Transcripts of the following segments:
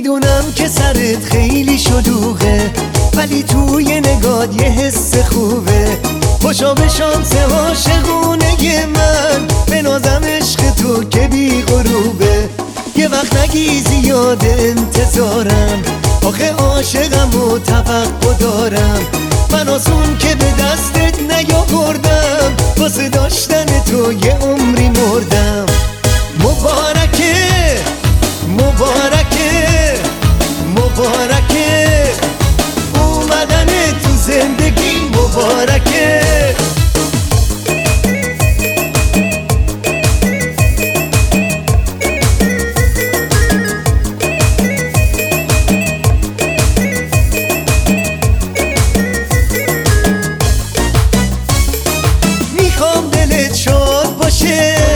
می‌دونم که سرت خیلی شلوغه ولی توی نگاد یه حس خوبه. خوشا به شانس عاشقونه من به نازم عشق تو که بی غروبه. یه وقت نگی زیاد انتظارم آخه عاشقم و توقع دارم. من آسون که به مبارکه می‌خوام دلت شاد باشه.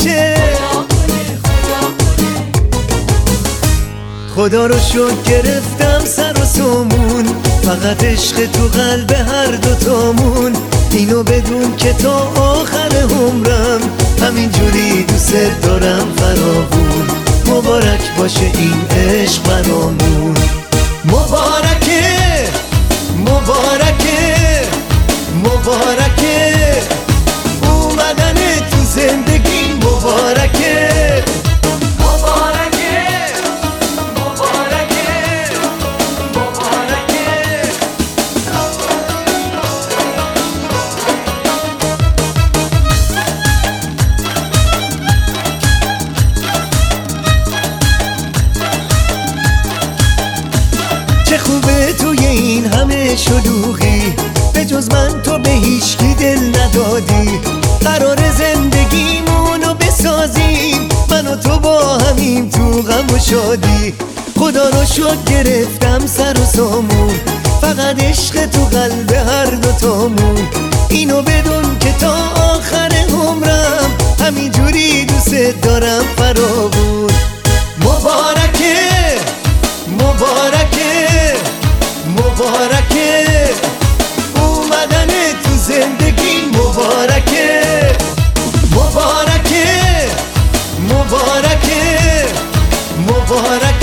باشه. خدا رو شد گرفتم سر و سامون فقط عشق تو قلب هر دوتامون اینو بدون که تا آخر عمرم همینجوری دوست دارم فراوون. مبارک باشه این عشق برامون. شلوغی. به جز من تو به هیچکی دل ندادی. قرار زندگیمونو بسازیم. من و تو با همیم تو غم و شادی. خدا رو شد گرفتم سر و سامون. فقط عشق تو قلب هر دوتامون اینو بدون که تا آخر عمرم همینجوری دوست دارم فراوون. مبارکه مبارکه مبارکه. زندگی مبارکه مبارکه مبارکه مبارکه.